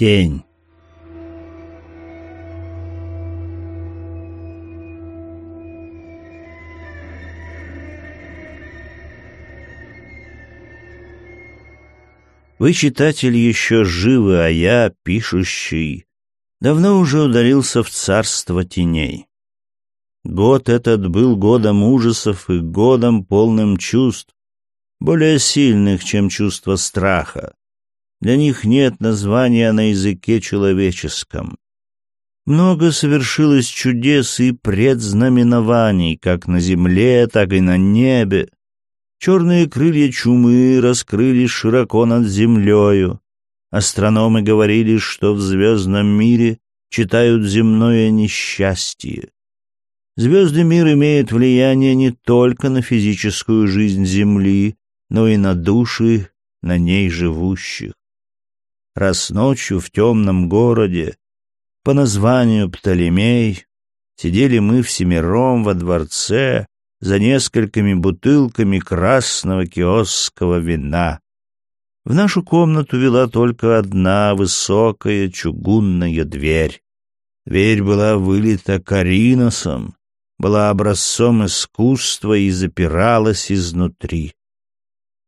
Тень. Вы, читатель, еще живы, а я, пишущий, давно уже ударился в царство теней. Год этот был годом ужасов и годом полным чувств, более сильных, чем чувство страха. Для них нет названия на языке человеческом. Много совершилось чудес и предзнаменований, как на земле, так и на небе. Черные крылья чумы раскрылись широко над землею. Астрономы говорили, что в звездном мире читают земное несчастье. Звездный мир имеет влияние не только на физическую жизнь Земли, но и на души на ней живущих. Раз ночью в темном городе, по названию Птолемей, сидели мы всемиром во дворце, за несколькими бутылками красного киосского вина. В нашу комнату вела только одна высокая чугунная дверь. Дверь была вылита кариносом, была образцом искусства и запиралась изнутри.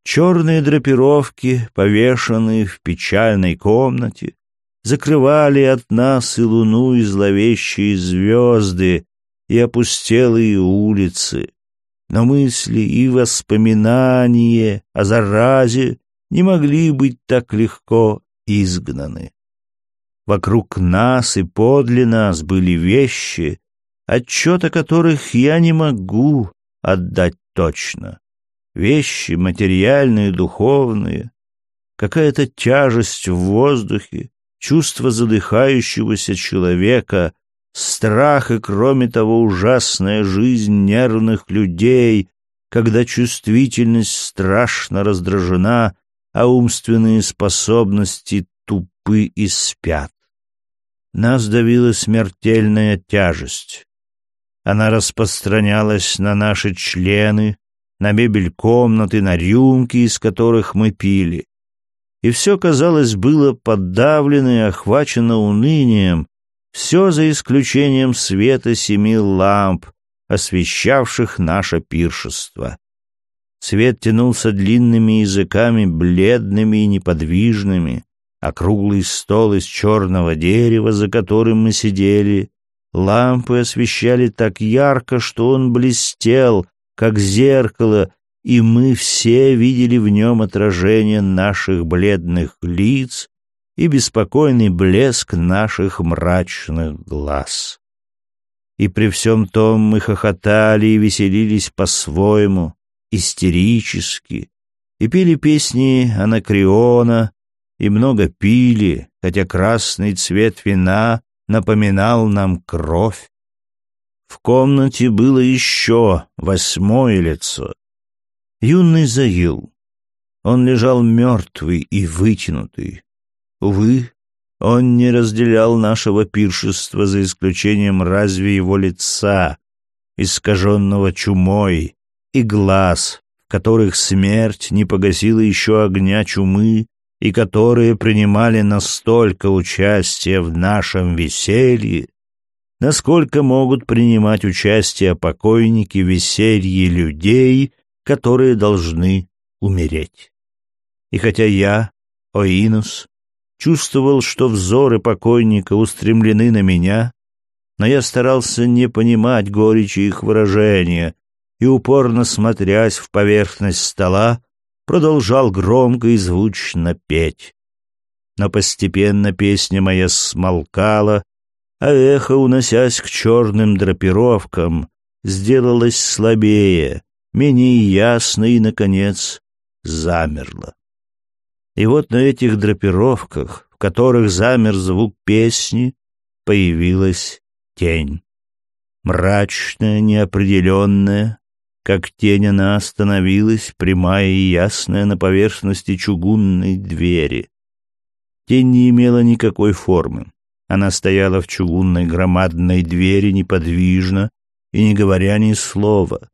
Черные драпировки, повешенные в печальной комнате, закрывали от нас и луну, и зловещие звезды, и опустелые улицы но мысли и воспоминания о заразе не могли быть так легко изгнаны. Вокруг нас и подле нас были вещи, отчет которых я не могу отдать точно. Вещи материальные, духовные, какая-то тяжесть в воздухе, чувство задыхающегося человека, страх и, кроме того, ужасная жизнь нервных людей, когда чувствительность страшно раздражена, а умственные способности тупы и спят. Нас давила смертельная тяжесть. Она распространялась на наши члены, на мебель комнаты, на рюмки, из которых мы пили. И все, казалось, было подавлено и охвачено унынием, все за исключением света семи ламп, освещавших наше пиршество. Свет тянулся длинными языками, бледными и неподвижными, а круглый стол из черного дерева, за которым мы сидели, лампы освещали так ярко, что он блестел, как зеркало, и мы все видели в нем отражение наших бледных лиц и беспокойный блеск наших мрачных глаз. И при всем том мы хохотали и веселились по-своему, истерически, и пели песни Анакриона, и много пили, хотя красный цвет вина напоминал нам кровь. В комнате было еще восьмое лицо. Юный Заил. Он лежал мертвый и вытянутый, Увы, он не разделял нашего пиршества за исключением разве его лица, искаженного чумой, и глаз, в которых смерть не погасила еще огня чумы, и которые принимали настолько участие в нашем веселье, насколько могут принимать участие покойники в веселье людей, которые должны умереть. И хотя я, Оинус, чувствовал, что взоры покойника устремлены на меня, но я старался не понимать горечи их выражения и, упорно смотрясь в поверхность стола, продолжал громко и звучно петь. Но постепенно песня моя смолкала, а эхо, уносясь к черным драпировкам, сделалось слабее, менее ясно и, наконец, замерло. И вот на этих драпировках, в которых замер звук песни, появилась тень. Мрачная, неопределенная, как тень она остановилась, прямая и ясная на поверхности чугунной двери. Тень не имела никакой формы. Она стояла в чугунной громадной двери неподвижно и не говоря ни слова.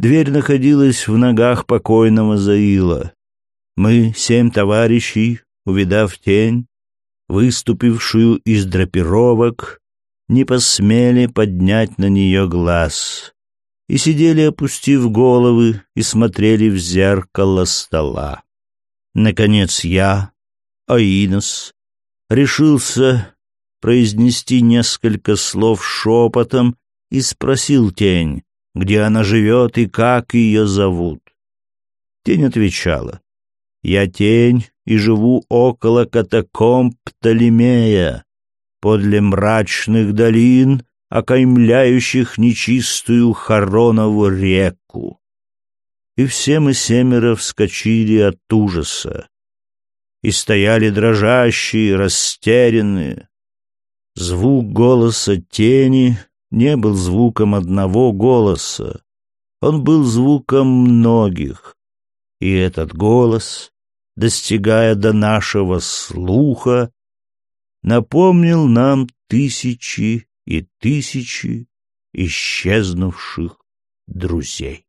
Дверь находилась в ногах покойного Заила, мы, семь товарищей, увидав тень, выступившую из драпировок, не посмели поднять на нее глаз и сидели, опустив головы, и смотрели в зеркало стола. Наконец я, Аинос, решился произнести несколько слов шепотом и спросил тень, где она живет и как ее зовут. Тень отвечала, «Я тень и живу около катакомб Птолемея, подле мрачных долин, окаймляющих нечистую Харонову реку. И все мы семеро вскочили от ужаса и стояли дрожащие, растерянные. Звук голоса тени не был звуком одного голоса, он был звуком многих, и этот голос, достигая до нашего слуха, напомнил нам тысячи и тысячи исчезнувших друзей.